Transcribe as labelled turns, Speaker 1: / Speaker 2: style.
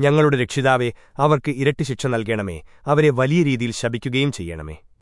Speaker 1: ഞങ്ങളുടെ രക്ഷിതാവെ അവർക്ക് ഇരട്ടി ശിക്ഷ നൽകണമേ. അവരെ വലിയ രീതിയിൽ ശപിക്കുകയും ചെയ്യണമേ.